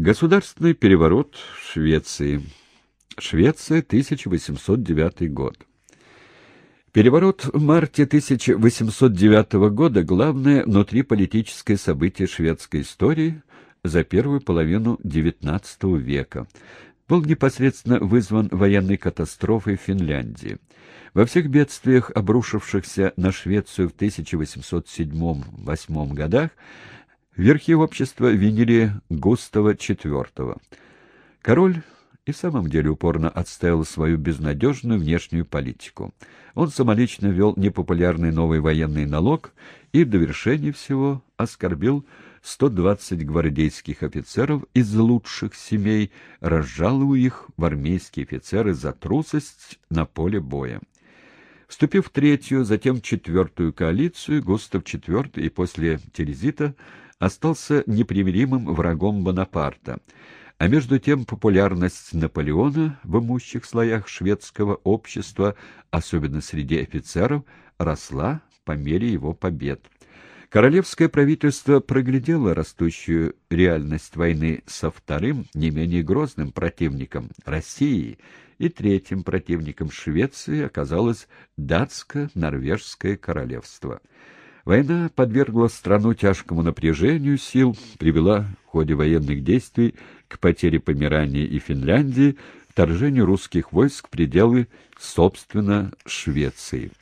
Государственный переворот в Швеции. Швеция, 1809 год. Переворот в марте 1809 года – главное внутриполитическое событие шведской истории за первую половину XIX века. Был непосредственно вызван военной катастрофой в Финляндии. Во всех бедствиях, обрушившихся на Швецию в 1807-1808 годах, Верхи общества винили Густава IV. Король и в самом деле упорно отстаивал свою безнадежную внешнюю политику. Он самолично вел непопулярный новый военный налог и в довершении всего оскорбил 120 гвардейских офицеров из лучших семей, разжалуя их в армейские офицеры за трусость на поле боя. Вступив в третью, затем четвертую коалицию, Густав IV и после Терезита остался непримиримым врагом Бонапарта, а между тем популярность Наполеона в имущих слоях шведского общества, особенно среди офицеров, росла по мере его побед. Королевское правительство проглядело растущую реальность войны со вторым, не менее грозным противником – Россией, и третьим противником Швеции оказалось датско-норвежское королевство – Война подвергла страну тяжкому напряжению сил, привела в ходе военных действий к потере Померании и Финляндии, вторжению русских войск в пределы, собственно, Швеции.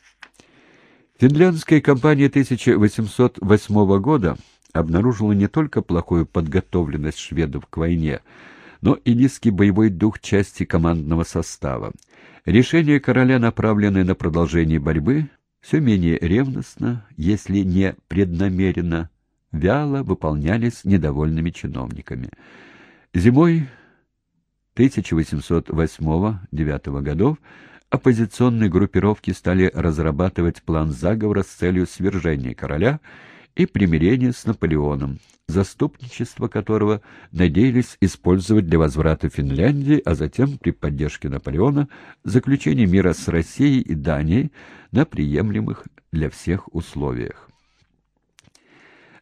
Финляндская кампания 1808 года обнаружила не только плохую подготовленность шведов к войне, но и низкий боевой дух части командного состава. Решения короля, направленные на продолжение борьбы, все менее ревностно, если не преднамеренно, вяло выполнялись недовольными чиновниками. Зимой 1808-1809 годов оппозиционные группировки стали разрабатывать план заговора с целью свержения короля и примирения с Наполеоном, заступничество которого надеялись использовать для возврата Финляндии, а затем при поддержке Наполеона заключение мира с Россией и Данией на приемлемых для всех условиях.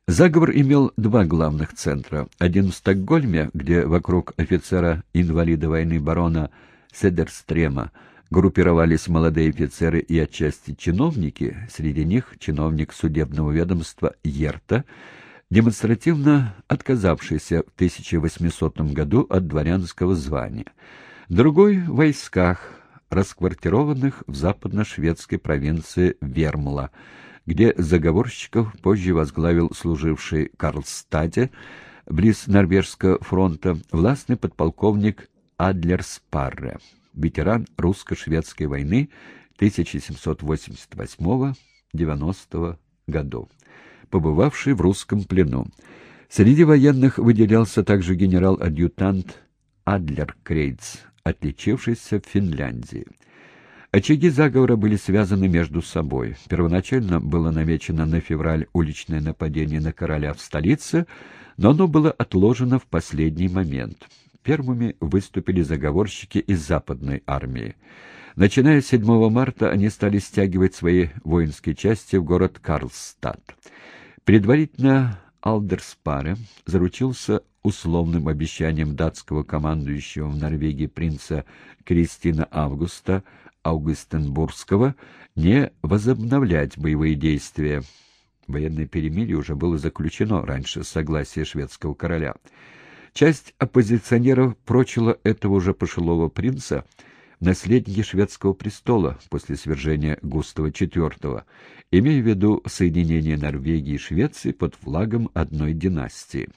Заговор имел два главных центра. Один в Стокгольме, где вокруг офицера-инвалида войны барона Седерстрема группировались молодые офицеры и отчасти чиновники, среди них чиновник судебного ведомства Ерта, демонстративно отказавшийся в 1800 году от дворянского звания. Другой — в войсках, расквартированных в западно-шведской провинции Вермла, где заговорщиков позже возглавил служивший Карлстаде, близ Норвежского фронта, властный подполковник Адлер Спарре, ветеран русско-шведской войны 1788-90 годов побывавший в русском плену. Среди военных выделялся также генерал-адъютант Адлер Крейц, отличившийся в Финляндии. Очаги заговора были связаны между собой. Первоначально было намечено на февраль уличное нападение на короля в столице, но оно было отложено в последний момент. Первыми выступили заговорщики из западной армии. Начиная с 7 марта они стали стягивать свои воинские части в город Карлстад. Предварительно Алдерспаре заручился условным обещанием датского командующего в Норвегии принца Кристина Августа Аугустенбургского не возобновлять боевые действия. Военное перемирие уже было заключено раньше согласия шведского короля. Часть оппозиционеров прочила этого уже пожилого принца – наследники шведского престола после свержения Густава IV, имея в виду соединение Норвегии и Швеции под флагом одной династии.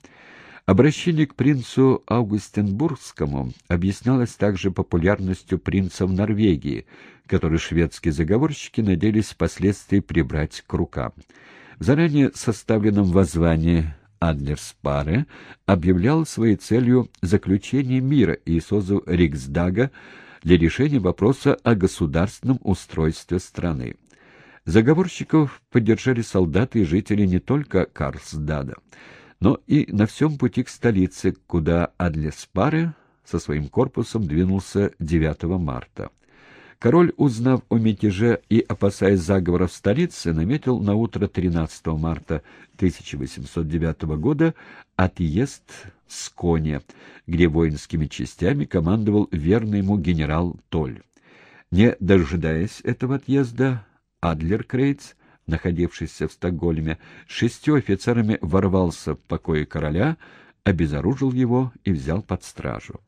Обращение к принцу Аугустенбургскому объяснялось также популярностью принца в Норвегии, который шведские заговорщики надеялись впоследствии прибрать к рукам. В заранее составленном воззвании Адлерспаре объявлял своей целью заключение мира и созыв Риксдага для решения вопроса о государственном устройстве страны. Заговорщиков поддержали солдаты и жители не только Карлсдада, но и на всем пути к столице, куда Адлеспаре со своим корпусом двинулся 9 марта. Король, узнав о мятеже и опасаясь заговора в столице, наметил на утро 13 марта 1809 года отъезд с Коня, где воинскими частями командовал верный ему генерал Толь. Не дожидаясь этого отъезда, Адлер Крейц, находившийся в Стокгольме, шестью офицерами ворвался в покои короля, обезоружил его и взял под стражу.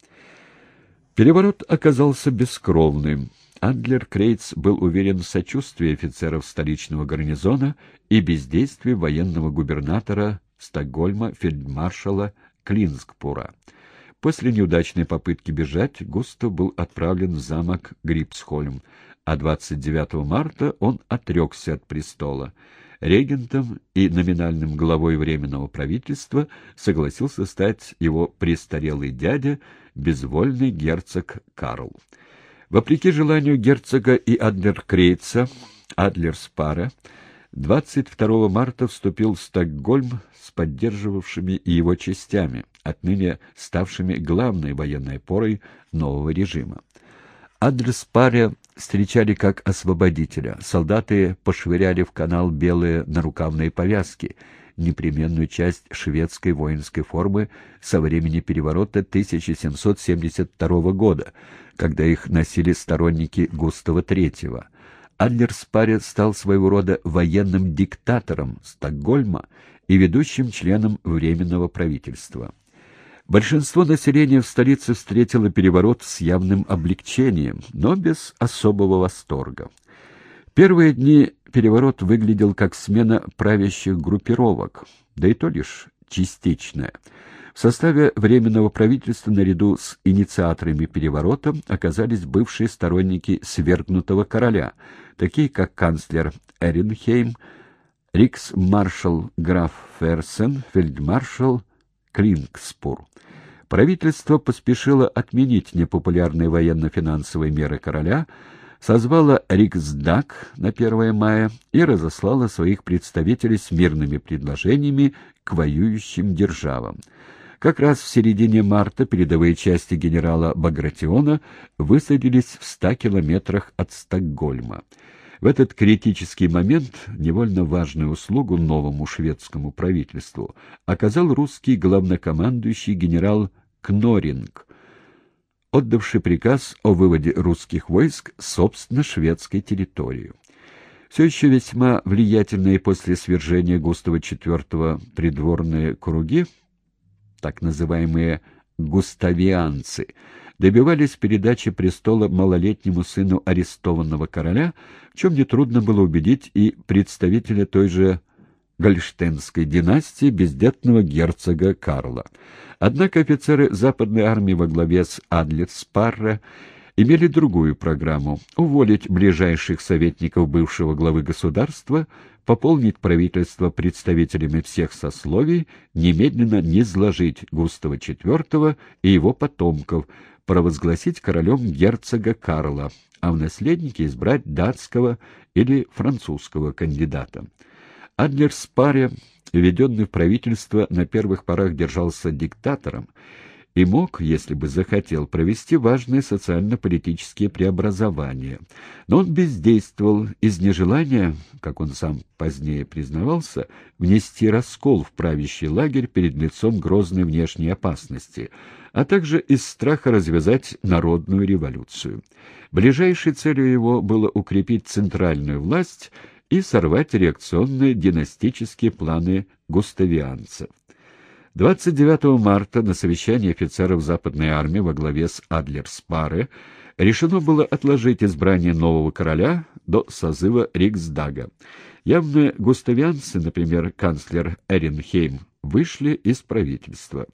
Переворот оказался бескровным. Адлер Крейц был уверен в сочувствии офицеров столичного гарнизона и бездействии военного губернатора Стокгольма фельдмаршала Клинскпура. После неудачной попытки бежать Густав был отправлен в замок Грипсхольм, а 29 марта он отрекся от престола. Регентом и номинальным главой Временного правительства согласился стать его престарелый дядя, безвольный герцог Карл. Вопреки желанию герцога и Адлер-Крейца, Адлер-Спара, 22 марта вступил в Стокгольм с поддерживавшими его частями, отныне ставшими главной военной опорой нового режима. Адлер-Спаря встречали как освободителя. Солдаты пошвыряли в канал белые нарукавные повязки, непременную часть шведской воинской формы со времени переворота 1772 года, когда их носили сторонники Густава III. Адлер Спаре стал своего рода военным диктатором Стокгольма и ведущим членом Временного правительства. Большинство населения в столице встретило переворот с явным облегчением, но без особого восторга. Первые дни переворот выглядел как смена правящих группировок, да и то лишь частичная. В составе Временного правительства наряду с инициаторами переворота оказались бывшие сторонники свергнутого короля, такие как канцлер Эренхейм, рикс-маршал граф Ферсен, фельдмаршал Клинкспур. Правительство поспешило отменить непопулярные военно-финансовые меры короля, созвало Риксдаг на 1 мая и разослало своих представителей с мирными предложениями к воюющим державам. Как раз в середине марта передовые части генерала Багратиона высадились в ста километрах от Стокгольма. В этот критический момент невольно важную услугу новому шведскому правительству оказал русский главнокомандующий генерал Кноринг, отдавший приказ о выводе русских войск собственно шведской территории. Все еще весьма влиятельные после свержения Густава IV придворные круги, так называемые «густавианцы», добивались передачи престола малолетнему сыну арестованного короля, в чем нетрудно было убедить и представителя той же Гольштейнской династии бездетного герцога Карла. Однако офицеры западной армии во главе с Адлер-Спарре имели другую программу — уволить ближайших советников бывшего главы государства, пополнить правительство представителями всех сословий, немедленно низложить Густава IV и его потомков, провозгласить королем герцога Карла, а в наследнике избрать датского или французского кандидата. Адлер Спаре, введенный в правительство, на первых порах держался диктатором и мог, если бы захотел, провести важные социально-политические преобразования. Но он бездействовал из нежелания, как он сам позднее признавался, внести раскол в правящий лагерь перед лицом грозной внешней опасности, а также из страха развязать народную революцию. Ближайшей целью его было укрепить центральную власть и сорвать реакционные династические планы густавианцев. 29 марта на совещании офицеров Западной армии во главе с Адлер-Спаре решено было отложить избрание нового короля до созыва Риксдага. Явно густавианцы, например, канцлер Эренхейм, вышли из правительства.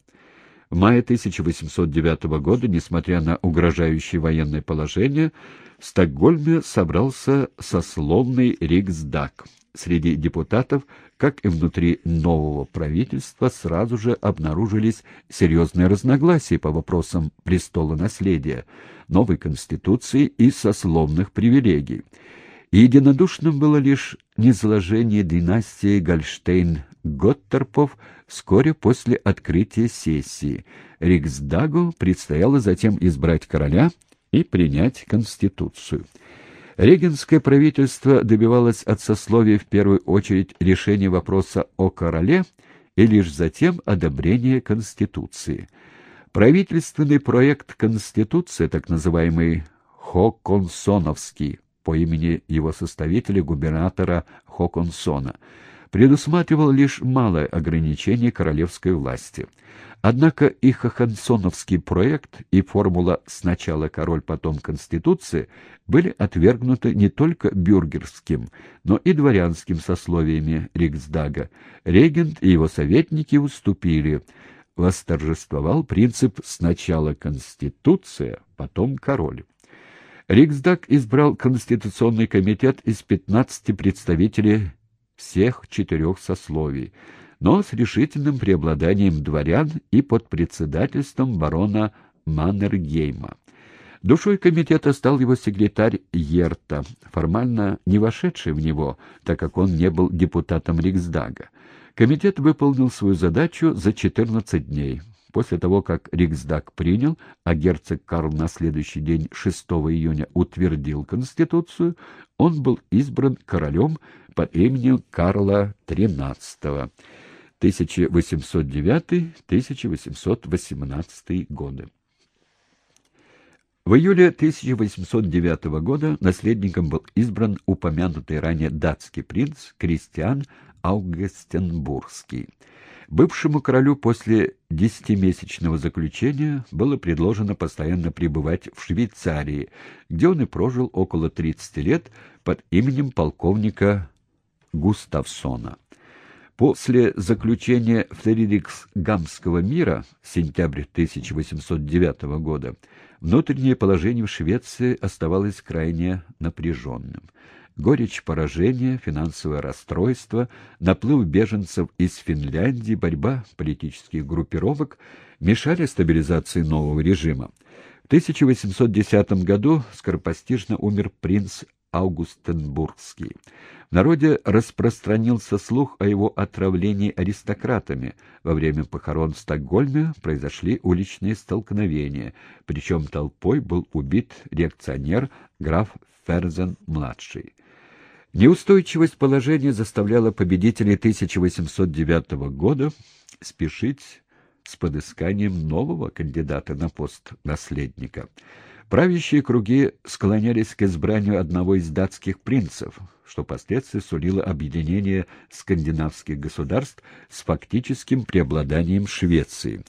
В мае 1809 года, несмотря на угрожающее военное положение, в Стокгольме собрался сословный Риксдаг. Среди депутатов, как и внутри нового правительства, сразу же обнаружились серьезные разногласия по вопросам престола наследия, новой конституции и сословных привилегий. И единодушным было лишь низложение династии Гольштейн-Готтерпов вскоре после открытия сессии. Риксдагу предстояло затем избрать короля и принять Конституцию. Регенское правительство добивалось от сословия в первую очередь решения вопроса о короле и лишь затем одобрения Конституции. Правительственный проект Конституции, так называемый Хоконсоновский, по имени его составителя губернатора Хоконсона, предусматривал лишь малое ограничение королевской власти. Однако и Хохансоновский проект, и формула «сначала король, потом Конституция» были отвергнуты не только бюргерским, но и дворянским сословиями Риксдага. Регент и его советники уступили. Восторжествовал принцип «сначала Конституция, потом король». Риксдаг избрал Конституционный комитет из 15 представителей всех четырех сословий, но с решительным преобладанием дворян и под председательством барона Маннергейма. Душой комитета стал его секретарь Ерта, формально не вошедший в него, так как он не был депутатом Риксдага. Комитет выполнил свою задачу за 14 дней. После того, как Риксдаг принял, а герцог Карл на следующий день, 6 июня, утвердил Конституцию, он был избран королем под именем Карла XIII. 1809-1818 годы. В июле 1809 года наследником был избран упомянутый ранее датский принц Кристиан Аугстенбургский. Бывшему королю после десятимесячного заключения было предложено постоянно пребывать в Швейцарии, где он и прожил около 30 лет под именем полковника Густавсона. После заключения Фредериксгамского мира, сентябрь 1809 года, внутреннее положение в Швеции оставалось крайне напряженным. Горечь поражения, финансовое расстройство, наплыв беженцев из Финляндии, борьба политических группировок мешали стабилизации нового режима. В 1810 году скоропостижно умер принц Аугустенбургский. В народе распространился слух о его отравлении аристократами. Во время похорон в Стокгольме произошли уличные столкновения, причем толпой был убит реакционер граф Ферзен-младший. Неустойчивость положения заставляла победителей 1809 года спешить с подысканием нового кандидата на пост наследника. Правящие круги склонялись к избранию одного из датских принцев, что впоследствии сулило объединение скандинавских государств с фактическим преобладанием Швеции.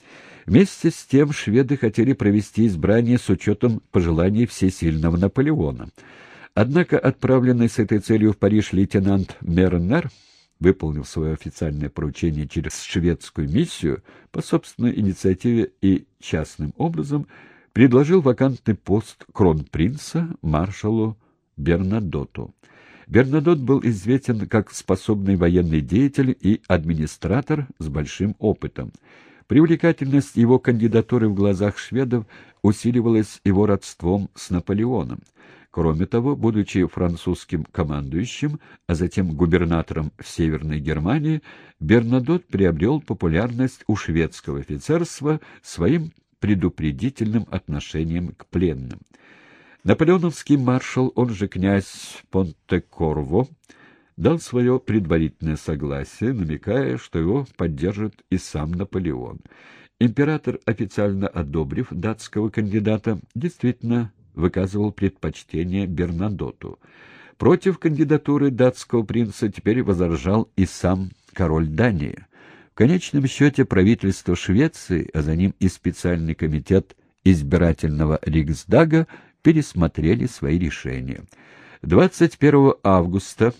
Вместе с тем шведы хотели провести избрание с учетом пожеланий всесильного Наполеона. Однако отправленный с этой целью в Париж лейтенант Мернер выполнив свое официальное поручение через шведскую миссию, по собственной инициативе и частным образом, предложил вакантный пост кронпринца маршалу Бернадоту. Бернадот был известен как способный военный деятель и администратор с большим опытом. Привлекательность его кандидатуры в глазах шведов усиливалась его родством с Наполеоном. Кроме того, будучи французским командующим, а затем губернатором в Северной Германии, Бернадот приобрел популярность у шведского офицерства своим предупредительным отношением к пленным. Наполеоновский маршал, он же князь Понтекорво, дал свое предварительное согласие, намекая, что его поддержит и сам Наполеон. Император, официально одобрив датского кандидата, действительно выказывал предпочтение Бернадоту. Против кандидатуры датского принца теперь возражал и сам король Дании. В конечном счете правительство Швеции, а за ним и специальный комитет избирательного Риксдага пересмотрели свои решения. 21 августа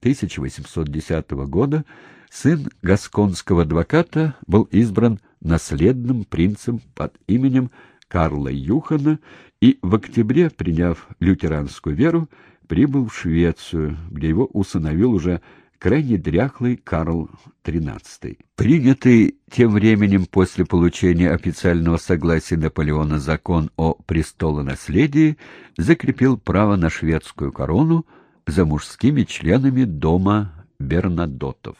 1810 года сын гасконского адвоката был избран наследным принцем под именем Карла Юхана и в октябре, приняв лютеранскую веру, прибыл в Швецию, где его усыновил уже крайне дряхлый Карл XIII. Принятый тем временем после получения официального согласия Наполеона закон о престолонаследии закрепил право на шведскую корону за мужскими членами дома Бернадотов.